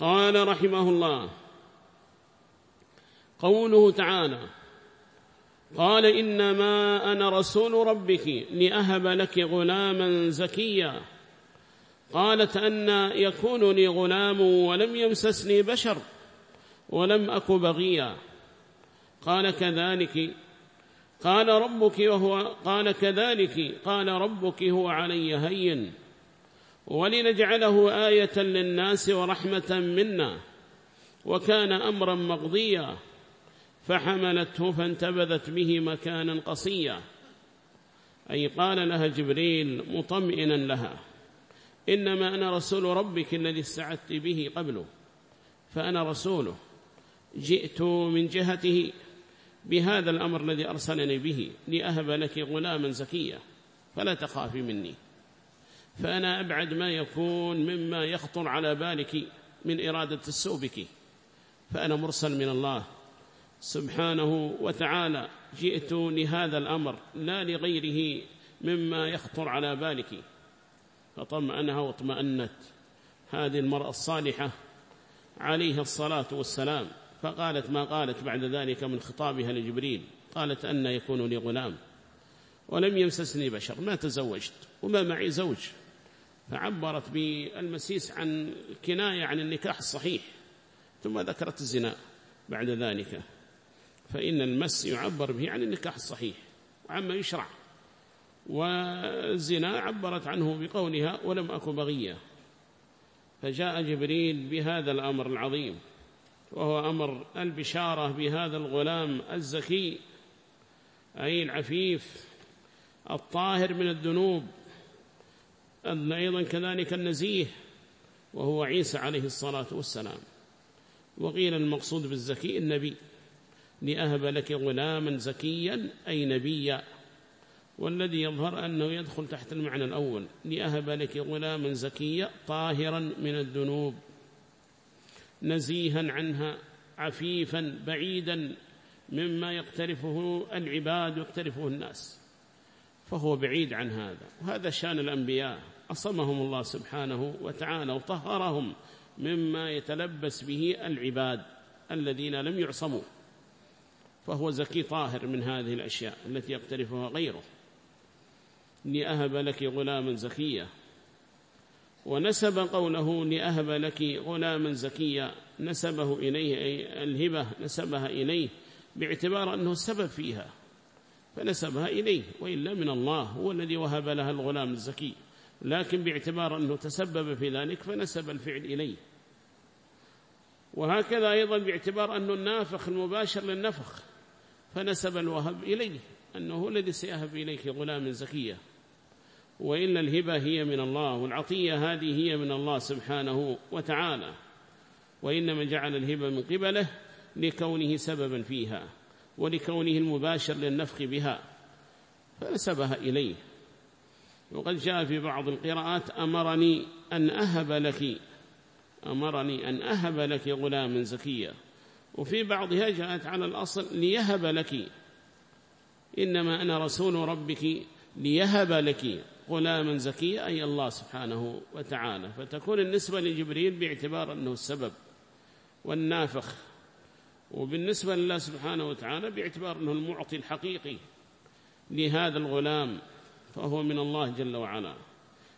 قال رحمه الله قوله تعالى قال إنما أنا رسول ربك لأهب لك غلاما زكيا قالت أن يكون لي غلام ولم يمسسني بشر ولم أك بغيا قال كذلك قال ربك وهو قال كذلك قال ربك هو علي هين ولنجعله آية للناس ورحمة منا. وكان أمرا مقضيا فحملته فانتبذت به مكانا قصيا. أي قال لها جبريل مطمئنا لها إنما أنا رسول ربك الذي استعدت به قبله فأنا رسوله. جئت من جهته بهذا الأمر الذي أرسلني به لأهب لك غلاما زكيا فلا تخافي مني. فأنا أبعد ما يكون مما يخطر على بالك من إرادة السوء بك. فأنا مرسل من الله. سبحانه وتعالى جئت لهذا الأمر لا لغيره مما يخطر على بالك. فطمأنها واطمأنت. هذه المرأة الصالحة عليها الصلاة والسلام. فقالت ما قالت بعد ذلك من خطابها لجبريل. قالت أن يكون لي غلام. ولم يمسسني بشر. ما تزوجت. وما معي زوج. فعبرت بالمسيس عن كناية عن النكاح الصحيح ثم ذكرت الزنا بعد ذلك. فإن المس يعبر به عن النكاح الصحيح وعما يشرع والزنا عبرت عنه بقولها ولم أكن بغية. فجاء جبريل بهذا الأمر العظيم وهو أمر البشارة بهذا الغلام الزكي أي العفيف الطاهر من الذنوب. أيضا كذلك النزيه وهو عيسى عليه الصلاة والسلام. وقيل المقصود بالزكي النبي لأهب لك غلاما زكيا أي نبيا. والذي يظهر أنه يدخل تحت المعنى الأول لأهب لك غلاما زكيا طاهرا من الذنوب. نزيها عنها عفيفا بعيدا مما يقترفه العباد ويقترفه الناس. فهو بعيد عن هذا. وهذا شان الأنبياء. أصمهم الله سبحانه وتعالى وطهرهم مما يتلبس به العباد الذين لم يعصموا. فهو زكي طاهر من هذه الأشياء التي يقترفها غيره. لأهب لك غلاما زكيا. ونسب قوله لأهب لك غلاما زكيا نسبه إليه أي ألهبة نسبها إليه باعتبار أنه السبب فيها فنسبها إليه وإلا من الله هو الذي وهب لها الغلام الزكي. لكن باعتبار أنه تسبب في ذلك فنسب الفعل إليه. وهكذا أيضا باعتبار أنه النافخ المباشر للنفخ فنسب الوهب إليه أنه هو الذي سيهب إليك غلام زكية. وإلا الهبة هي من الله والعطية هذه هي من الله سبحانه وتعالى. وإنما جعل الهبة من قبله لكونه سببا فيها ولكونه المباشر للنفخ بها فنسبها إليه. وقد جاء في بعض القراءات أمرني أن أهب لك أمرني أن أهب لك غلاما زكيا وفي بعضها جاءت على الأصل ليهب لك. إنما أنا رسول ربك ليهب لك غلاما زكيا أي الله سبحانه وتعالى. فتكون النسبة لجبريل باعتبار أنه السبب والنافخ. وبالنسبة لله سبحانه وتعالى باعتبار أنه المعطي الحقيقي لهذا الغلام. فهو من الله جل وعلا.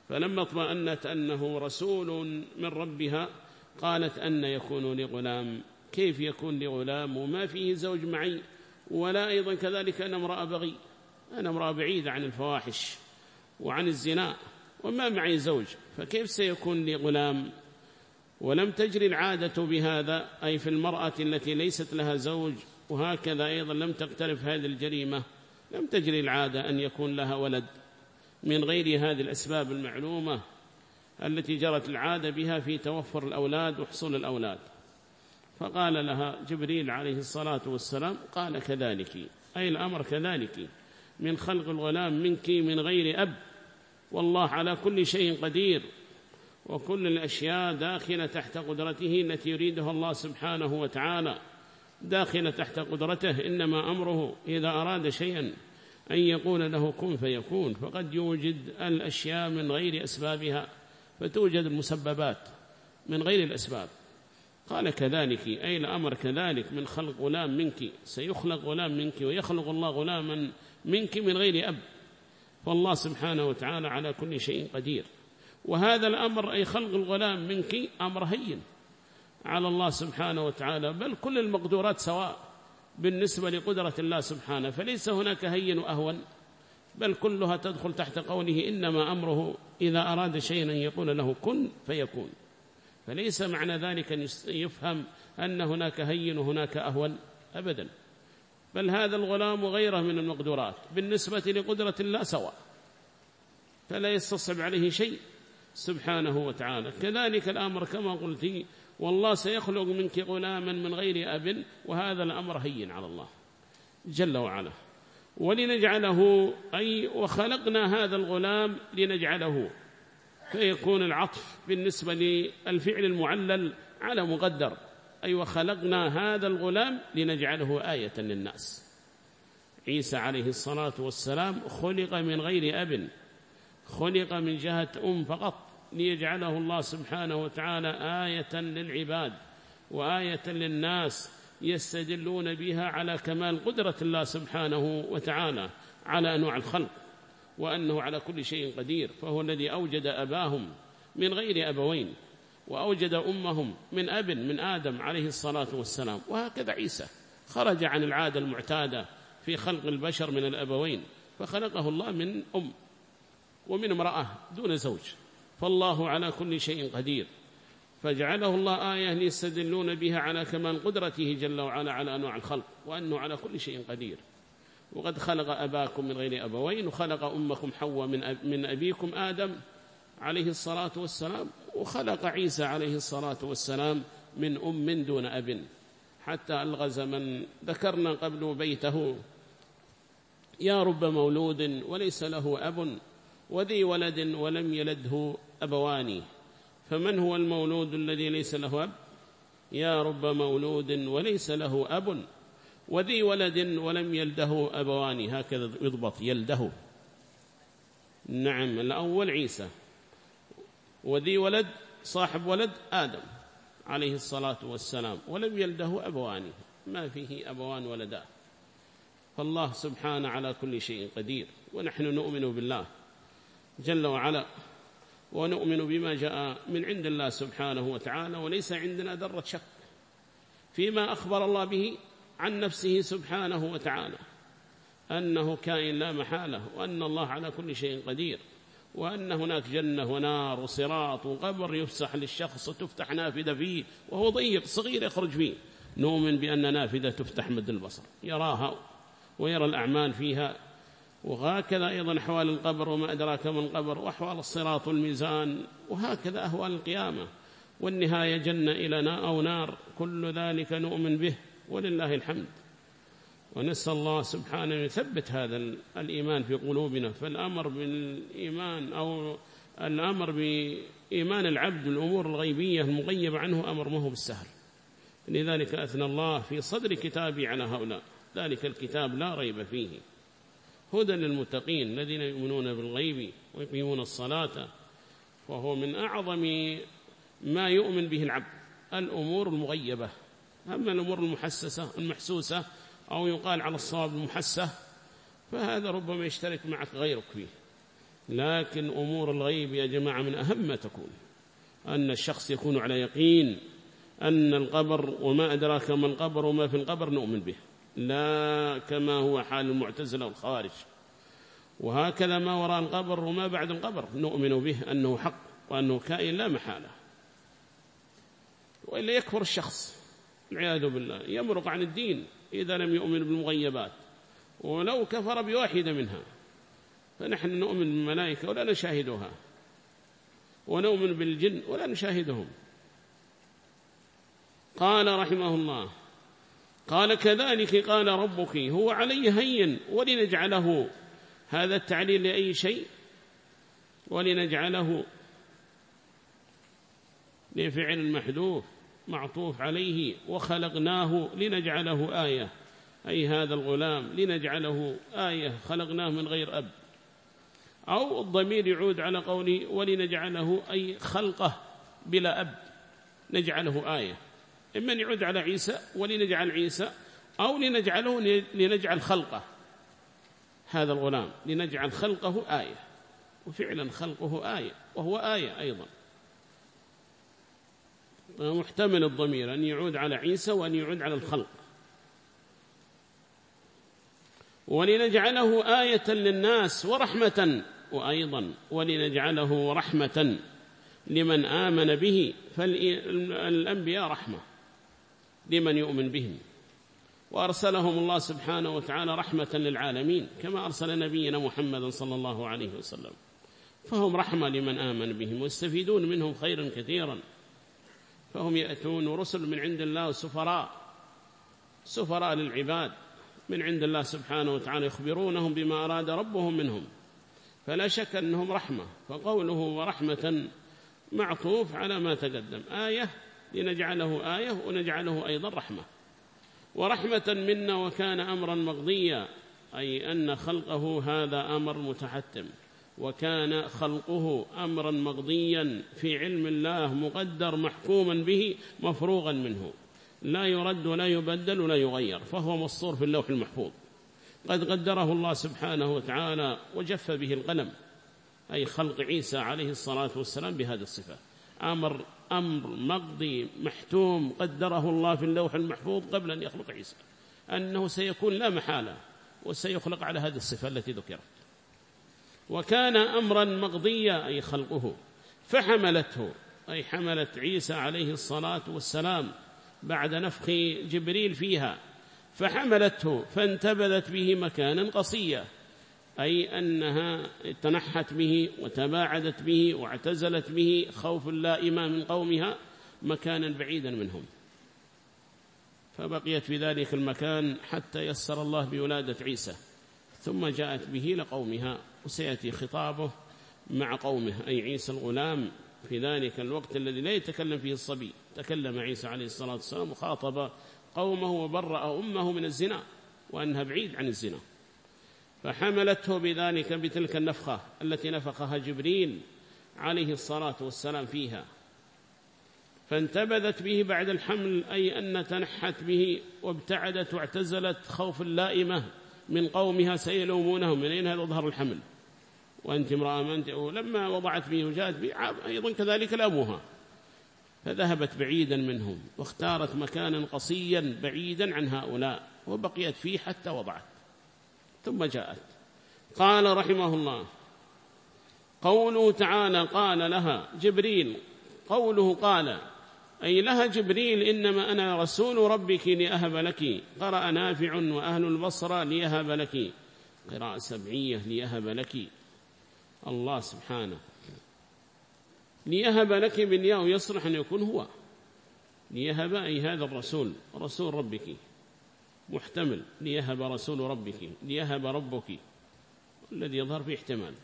فلما اطمأنت أنه رسول من ربها قالت أن يكون لغلام. كيف يكون لغلام؟ وما فيه زوج معي. ولا أيضا كذلك أنا امرأة بغي. أنا امرأة بعيدة عن الفواحش وعن الزنا وما معي زوج. فكيف سيكون لي غلام ولم تجري العادة بهذا أي في المرأة التي ليست لها زوج وهكذا أيضا لم تقترف هذه الجريمة. لم تجري العادة أن يكون لها ولد. من غير هذه الأسباب المعلومة التي جرت العادة بها في توفر الأولاد وحصول الأولاد. فقال لها جبريل عليه الصلاة والسلام قال كذلك أي الأمر كذلك من خلق الغلام منك من غير أب والله على كل شيء قدير وكل الأشياء داخلة تحت قدرته التي يريدها الله سبحانه وتعالى. داخلة تحت قدرته إنما أمره إذا أراد شيئا. أن يقول له كن فيكون فقد يوجد الأشياء من غير أسبابها فتوجد المسببات من غير الأسباب. قال كذلك أي الأمر كذلك من خلق غلام منك سيخلق غلام منك ويخلق الله غلاما منك من غير أب. فالله سبحانه وتعالى على كل شيء قدير. وهذا الأمر أي خلق الغلام منك أمر هين على الله سبحانه وتعالى بل كل المقدورات سواء. بالنسبة لقدرة الله سبحانه فليس هناك هين وأهون بل كلها تدخل تحت قوله إنما أمره إذا أراد شيئا أن يقول له كن فيكون. فليس معنى ذلك أن يفهم أن هناك هين وهناك أهون أبدا. بل هذا الغلام غيره من المقدورات بالنسبة لقدرة الله سواء. فلا يستصعب عليه شيء سبحانه وتعالى. كذلك الأمر كما قلت والله سيخلق منك غلاما من غير أب وهذا الأمر هين على الله جل وعلا. ولنجعله أي وخلقنا هذا الغلام لنجعله فيكون العطف بالنسبة للفعل المعلل على مقدر. أي وخلقنا هذا الغلام لنجعله آية للناس. عيسى عليه الصلاة والسلام خلق من غير أب خلق من جهة أم فقط. ليجعله الله سبحانه وتعالى آية للعباد وآية للناس يستدلون بها على كمال قدرة الله سبحانه وتعالى على أنواع الخلق وأنه على كل شيء قدير فهو الذي أوجد أباهم من غير أبوين وأوجد أمهم من أب من آدم عليه الصلاة والسلام وهكذا عيسى خرج عن العادة المعتادة في خلق البشر من الأبوين فخلقه الله من أم ومن امرأة دون زوج. فالله على كل شيء قدير. فجعله الله آية ليستدلون بها على كمال قدرته جل وعلا على أنواع الخلق وأنه على كل شيء قدير. وقد خلق أباكم من غير أبوين وخلق أمكم حواء من, من أبيكم آدم عليه الصلاة والسلام وخلق عيسى عليه الصلاة والسلام من أم دون أب. حتى ألغز من ذكرنا قبل بيته يا رب مولود وليس له أب وذي ولد ولم يلده أبواني. فمن هو المولود الذي ليس له أب؟ يا رب مولود وليس له أب. وذي ولد ولم يلده أبوان. هكذا يضبط. يلده. نعم الأول عيسى. وذي ولد صاحب ولد آدم عليه الصلاة والسلام. ولم يلده أبوان. ما فيه أبوان ولدا. فالله سبحانه على كل شيء قدير. ونحن نؤمن بالله جل وعلا. ونؤمن بما جاء من عند الله سبحانه وتعالى وليس عندنا ذرة شك فيما أخبر الله به عن نفسه سبحانه وتعالى أنه كائن لا محالة وأن الله على كل شيء قدير وأن هناك جنة ونار وصراط وقبر يفسح للشخص وتفتح نافذة فيه وهو ضيق صغير يخرج فيه. نؤمن بأن نافذة تفتح مد البصر يراها ويرى الأعمال فيها وهكذا أيضا أحوال القبر وما أدراك من القبر وأحوال الصراط والميزان وهكذا أهوال القيامة والنهاية جنة إلى أو نار. كل ذلك نؤمن به ولله الحمد. ونسأل الله سبحانه يثبت هذا الإيمان في قلوبنا. فالأمر بالإيمان أو الأمر بإيمان العبد الأمور الغيبية المغيبة عنه أمر ما هو بالسهل. لذلك أثنى الله في صدر كتابي على هؤلاء. ذلك الكتاب لا ريب فيه. هدى للمتقين الذين يؤمنون بالغيب ويقيمون الصلاة وهو من أعظم ما يؤمن به العبد الأمور المغيبة. أما الأمور المحسسة المحسوسة أو يقال على الصواب المحسة فهذا ربما يشترك معك غيرك فيه لكن أمور الغيب يا جماعة من أهم ما تكون أن الشخص يكون على يقين أن القبر وما أدراك ما القبر وما في القبر نؤمن به. لا كما هو حال المعتزلة والخوارج. وهكذا ما وراء القبر وما بعد القبر نؤمن به أنه حق وأنه كائن لا محالة. وإلا يكفر الشخص العياذ بالله يمرق عن الدين إذا لم يؤمن بالمغيبات. ولو كفر بواحدة منها فنحن نؤمن بالملائكة ولا نشاهدها ونؤمن بالجن ولا نشاهدهم. قال رحمه الله قال كذلك قال ربك هو علي هين ولنجعله. هذا التعليل لأي شيء؟ ولنجعله لفعل المحذوف معطوف عليه وخلقناه لنجعله آية. أي هذا الغلام لنجعله آية خلقناه من غير أب. أو الضمير يعود على قوله ولنجعله أي خلقه بلا أب نجعله آية. إما أن يعود على عيسى ولنجعل عيسى أو لنجعله لنجعل خلقه. هذا الغلام لنجعل خلقه آية. وفعلا خلقه آية وهو آية أيضا. محتمل الضمير أن يعود على عيسى وأن يعود على الخلق. ولنجعله آية للناس ورحمة وأيضا ولنجعله رحمة لمن آمن به فالأنبياء رحمة. لمن يؤمن بهم. وأرسلهم الله سبحانه وتعالى رحمة للعالمين كما أرسل نبينا محمد صلى الله عليه وسلم. فهم رحمة لمن آمن بهم ويستفيدون منهم خيرا كثيرا. فهم يأتون رسل من عند الله سفراء سفراء للعباد. من عند الله سبحانه وتعالى يخبرونهم بما أراد ربهم منهم. فلا شك أنهم رحمة فقوله ورحمة معطوف على ما تقدم. آية لنجعله آية ونجعله أيضا رحمة. ورحمة منا وكان أمرا مقضيا أي أن خلقه هذا أمر متحتم وكان خلقه أمرا مقضيا في علم الله مقدر محكوما به مفروغا منه. لا يرد ولا يبدل ولا يغير فهو مصور في اللوح المحفوظ. قد قدره الله سبحانه وتعالى وجف به القلم أي خلق عيسى عليه الصلاة والسلام بهذه الصفة. أمر أمر مقضي محتوم قدره الله في اللوح المحفوظ قبل أن يخلق عيسى أنه سيكون لا محالة وسيخلق على هذه الصفة التي ذكرت. وكان أمرا مقضيا أي خلقه فحملته أي حملت عيسى عليه الصلاة والسلام بعد نفخ جبريل فيها فحملته فانتبذت به مكانا قصيا. أي أنها تنحت به وتباعدت به واعتزلت به خوف اللائمة من قومها مكانا بعيدا منهم. فبقيت في ذلك المكان حتى يسر الله بولادة عيسى ثم جاءت به لقومها وسيأتي خطابه مع قومه أي عيسى الغلام في ذلك الوقت الذي لا يتكلم فيه الصبي. تكلم عيسى عليه الصلاة والسلام وخاطب قومه وبرأ أمه من الزنا وأنها بعيد عن الزنا. فحملته بذلك بتلك النفخة التي نفخها جبريل عليه الصلاة والسلام فيها. فانتبذت به بعد الحمل أي أن تنحت به وابتعدت واعتزلت خوف اللائمة من قومها سيلومونهم. من أين هذا ظهر الحمل. وأنت امرأة ما أنت لما وضعت به وجاءت به أيضا كذلك لأمها فذهبت بعيدا منهم واختارت مكانا قصيا بعيدا عن هؤلاء وبقيت فيه حتى وضعت. ثم جاءت. قال رحمه الله قوله تعالى قال لها جبريل قوله قال أي لها جبريل إنما أنا رسول ربك لأهب لك قرأ نافع وأهل البصرة ليهب لك قراءة سبعية ليهب لك. الله سبحانه. ليهب لك بالياء يصلح أن يكون هو. ليهب أي هذا الرسول رسول ربك. محتمل ليهب رسول ربك ليهب ربك. الذي يظهر في احتمال.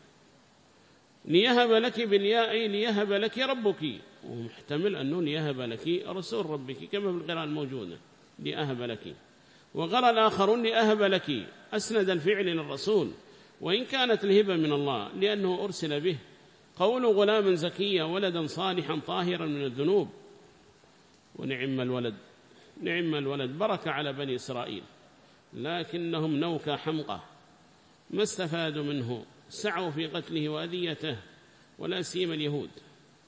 ليهب لك بالياء ليهب لك ربك. ومحتمل أنه ليهب لك رسول ربك كما في القراءة الموجودة. ليهب لك. وقرأ الآخرون لأهب لك. أسند الفعل للرسول. وإن كانت الهبة من الله لأنه أرسل به. قول غلام زكيا ولدا صالحا طاهرا من الذنوب. ونعم الولد. نعم الولد بركة على بني إسرائيل لكنهم نوكى حمقى ما استفادوا منه سعوا في قتله وأذيته ولا سيما اليهود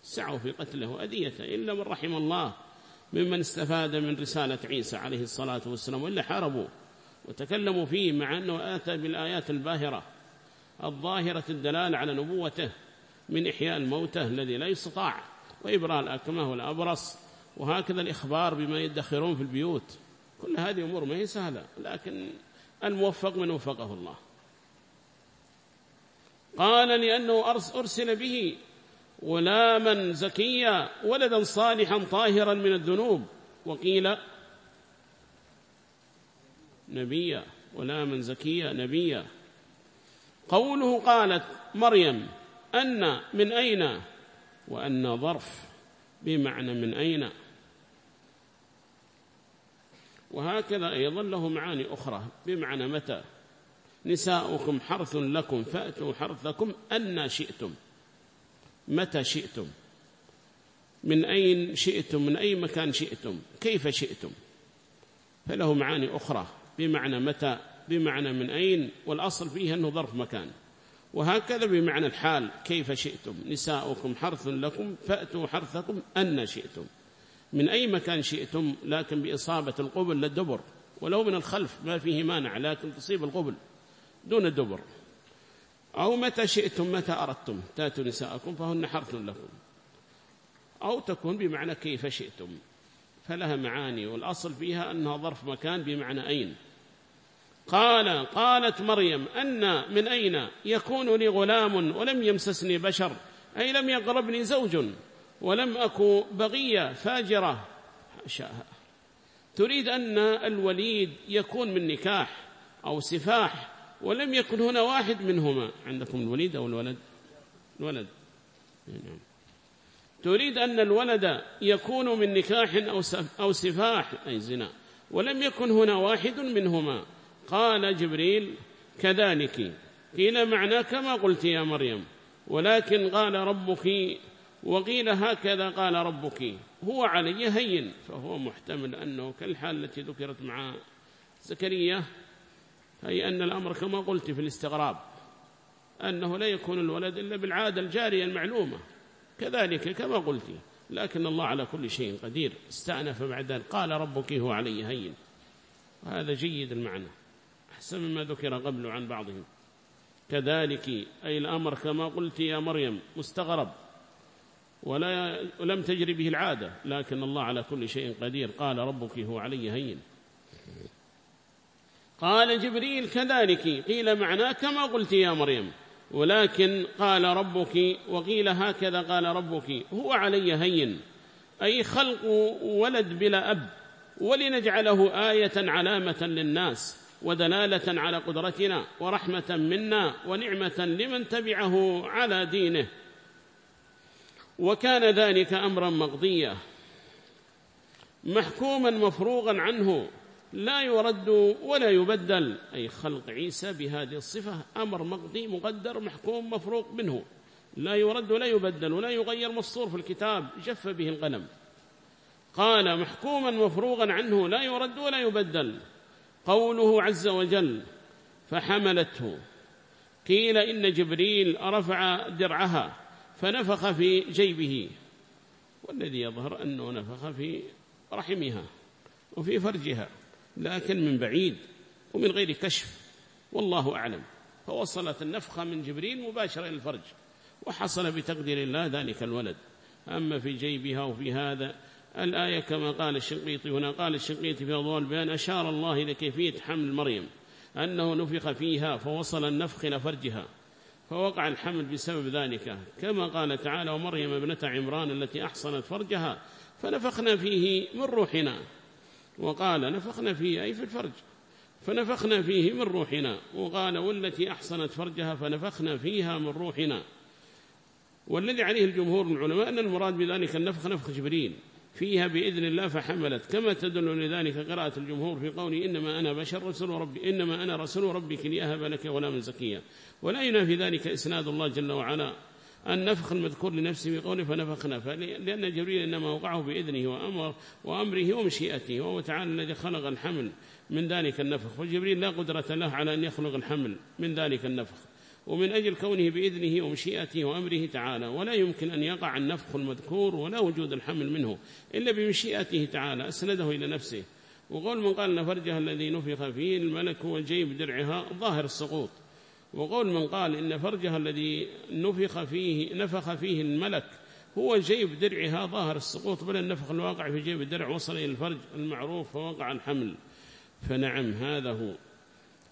سعوا في قتله وأذيته إلا من رحم الله ممن استفاد من رسالة عيسى عليه الصلاة والسلام وإلا حاربوا وتكلموا فيه مع أنه آتى بالآيات الباهرة الظاهرة الدلالة على نبوته من إحياء الموتى الذي لا يستطاع وإبراء الأكمه والأبرص وهكذا الإخبار بما يدخرون في البيوت. كل هذه أمور ما هي سهلة لكن الموفق من وفقه الله. قال لأنه أرسل به غلاما زكيا ولدا صالحا طاهرا من الذنوب. وقيل نبيا غلاما زكيا نبيا. قوله قالت مريم أن من أين؟ وأن ظرف بمعنى من أين؟ وهكذا أيضا له معاني أخرى. بمعنى متى؟ نساؤكم حرث لكم فأتوا حرثكم أن شئتم. متى شئتم؟ من أين شئتم؟ من أي مكان شئتم؟ كيف شئتم؟ فله معاني أخرى. بمعنى متى؟ بمعنى من أين؟ والأصل فيه أنه ظرف مكان. وهكذا بمعنى الحال كيف شئتم؟ نساؤكم حرث لكم فأتوا حرثكم أن شئتم. من أي مكان شئتم لكن بإصابة القبل للدبر ولو من الخلف ما فيه مانع لكن تصيب القبل دون الدبر. أو متى شئتم متى أردتم تاتوا نساءكم فهن حرث لكم. أو تكون بمعنى كيف شئتم. فلها معاني والأصل فيها أنها ظرف مكان بمعنى أين. قال قالت مريم أن من أين؟ يكون لي غلام ولم يمسسني بشر أي لم يقربني زوج. ولم أكو بغية فاجرة. حاشاها تريد أن الوليد يكون من نكاح أو سفاح ولم يكن هنا واحد منهما. عندكم الوليد أو الولد؟ الولد. نعم. تريد أن الولد يكون من نكاح أو سفاح أي زنا ولم يكن هنا واحد منهما. قال جبريل كذلك. قيل معنى كما قلت يا مريم. ولكن قال ربك وقيل هكذا قال ربك. هو علي هين فهو محتمل أنه كالحال التي ذكرت مع زكريا أي أن الأمر كما قلت في الاستغراب أنه لا يكون الولد إلا بالعادة الجارية المعلومة. كذلك كما قلت لكن الله على كل شيء قدير استأنف بعد ذلك. قال ربك هو علي هين. وهذا جيد المعنى أحسن مما ذكر قبل عن بعضهم. كذلك أي الأمر كما قلت يا مريم مستغرب. ولا ولم تجري به العادة لكن الله على كل شيء قدير. قال ربك هو علي هين. قال جبريل كذلك قيل معناه كما قلت يا مريم. ولكن قال ربك وقيل هكذا قال ربك هو علي هين. أي خلق ولد بلا أب ولنجعله آية علامة للناس ودلالة على قدرتنا ورحمة منا ونعمة لمن تبعه على دينه. وكان ذلك أمرا مقضيا محكوما مفروغا عنه لا يرد ولا يبدل أي خلق عيسى بهذه الصفة أمر مقضي مقدر محكوم مفروق منه لا يرد ولا يبدل ولا يغير مسطور في الكتاب جف به القلم قال محكوما مفروغا عنه لا يرد ولا يبدل قوله عز وجل فحملته قيل إن جبريل رفع درعها. فنفخ في جيبه والذي يظهر أنه نفخ في رحمها وفي فرجها لكن من بعيد ومن غير كشف والله أعلم. فوصلت النفخة من جبريل مباشرة إلى الفرج وحصل بتقدير الله ذلك الولد. أما في جيبها وفي هذا الآية كما قال الشنقيطي هنا قال الشنقيطي في أضواء البيان أشار الله إلى كيفية حمل مريم أنه نفخ فيها فوصل النفخ إلى فرجها. فوقع الحمل بسبب ذلك. كما قال تعالى ومريم ابنة عمران التي أحصنت فرجها فنفخنا فيه من روحنا. وقال نفخنا فيه أي في الفرج. فنفخنا فيه من روحنا. وقال والتي أحصنت فرجها فنفخنا فيها من روحنا. والذي عليه الجمهور من العلماء أن المراد بذلك النفخ نفخ جبريل. فيها بإذن الله فحملت. كما تدل لذلك قراءة الجمهور في قولي إنما أنا بشر رسول ربي إنما أنا رسول ربك لأهب لك غلاما زكيا ولا ينافي ذلك إسناد الله جل وعلا. النفخ المذكور لنفسه بقوله فنفخنا. لأن جبريل إنما وقعه بإذنه وأمر وأمره ومشيئته وهو تعالى الذي خلق الحمل من ذلك النفخ. وجبريل لا قدرة له على أن يخلق الحمل من ذلك النفخ. ومن أجل كونه بإذنه ومشيئته وأمره تعالى ولا يمكن أن يقع النفخ المذكور ولا وجود الحمل منه إلا بمشيئته تعالى أسنده إلى نفسه. وقول من قال نفرجها الذي نفخ فيه الملك هو درعها ظاهر السقوط. وقول من قال إن فرجها الذي نفخ فيه نفخ فيه الملك هو جيب درعها ظاهر السقوط بل النفخ الواقع في جيب الدرع وصل إلى الفرج المعروف فوقع الحمل. فنعم هذا هو.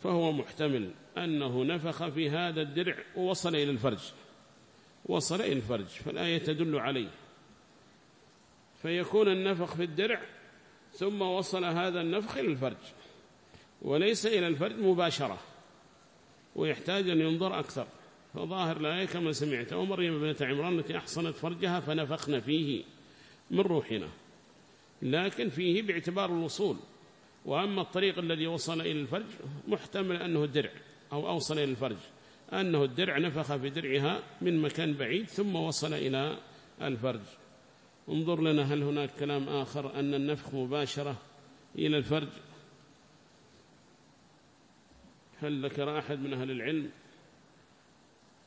فهو محتمل. أنه نفخ في هذا الدرع ووصل إلى الفرج. وصل إلى الفرج فالآية تدل عليه. فيكون النفخ في الدرع ثم وصل هذا النفخ إلى الفرج. وليس إلى الفرج مباشرة ويحتاج أن ينظر أكثر. فظاهر الآية كما سمعت ومريم بنت عمران التي أحصنت فرجها فنفخنا فيه من روحنا. لكن فيه باعتبار الوصول. وأما الطريق الذي وصل إلى الفرج محتمل أنه الدرع. أو أوصل إلى الفرج. أنه الدرع نفخ في درعها من مكان بعيد ثم وصل إلى الفرج. انظر لنا هل هناك كلام آخر أن النفخ مباشرة إلى الفرج؟ هل ذكر أحد من أهل العلم؟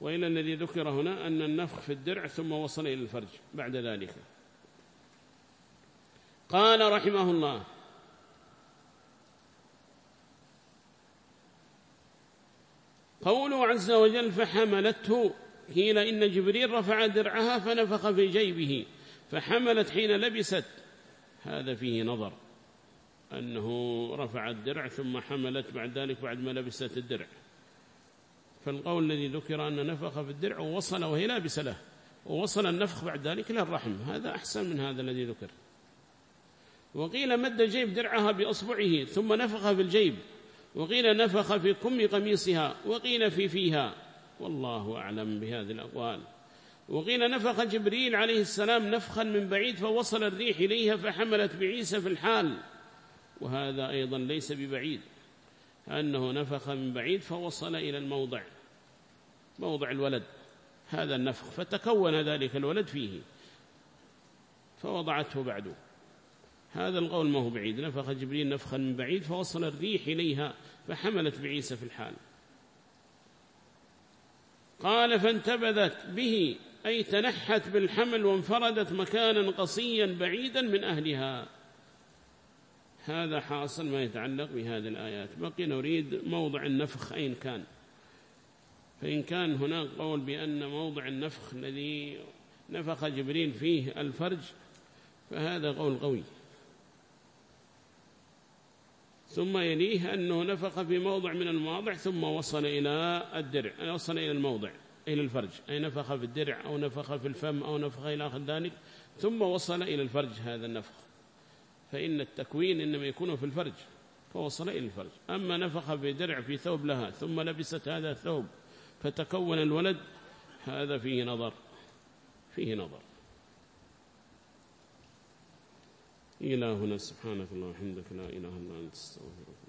وإلى الذي ذكر هنا أن النفخ في الدرع ثم وصل إلى الفرج بعد ذلك. قال رحمه الله قوله عز وجل فحملته قيل إن جبريل رفع درعها فنفخ في جيبه فحملت حين لبست. هذا فيه نظر أنه رفع الدرع ثم حملت بعد ذلك بعد ما لبست الدرع. فالقول الذي ذكر أن نفخ في الدرع ووصل وهي لابسة له ووصل النفخ بعد ذلك إلى الرحم هذا أحسن من هذا الذي ذكر. وقيل مد جيب درعها بأصبعه ثم نفخ في الجيب. وقيل نفخ في كم قميصها وقيل في فيها. والله أعلم بهذه الأقوال. وقيل نفخ جبريل عليه السلام نفخا من بعيد فوصل الريح إليها فحملت بعيسى في الحال. وهذا أيضا ليس ببعيد. أنه نفخ من بعيد فوصل إلى الموضع. موضع الولد. هذا النفخ. فتكون ذلك الولد فيه. فوضعته بعده. هذا القول ما هو بعيد. نفخ جبريل نفخا من بعيد فوصل الريح إليها فحملت بعيسى في الحال. قال فانتبذت به أي تنحت بالحمل وانفردت مكانا قصيا بعيدا من أهلها. هذا حاصل ما يتعلق بهذه الآيات. بقي نريد موضع النفخ أين كان. فإن كان هناك قول بأن موضع النفخ الذي نفخ جبريل فيه الفرج فهذا قول قوي. ثم يليه أنه نفخ في موضع من المواضع ثم وصل إلى الدرع وصل إلى الموضع إلى الفرج أي نفخ في الدرع أو نفخ في الفم أو نفخ إلى آخر ذلك ثم وصل إلى الفرج هذا النفخ. فإن التكوين إنما يكون في الفرج فوصل إلى الفرج. أما نفخ في درع في ثوب لها ثم لبست هذا الثوب فتكون الولد هذا فيه نظر فيه نظر. إلهنا سبحانك الله وحمدك لا إله إلا أنت أستغفرك.